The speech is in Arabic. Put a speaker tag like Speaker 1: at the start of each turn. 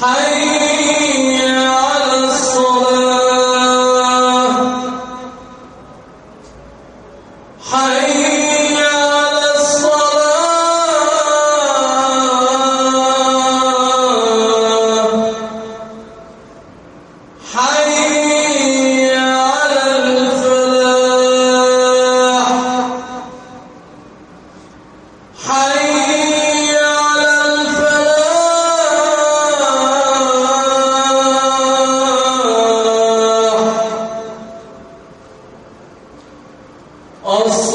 Speaker 1: حي Us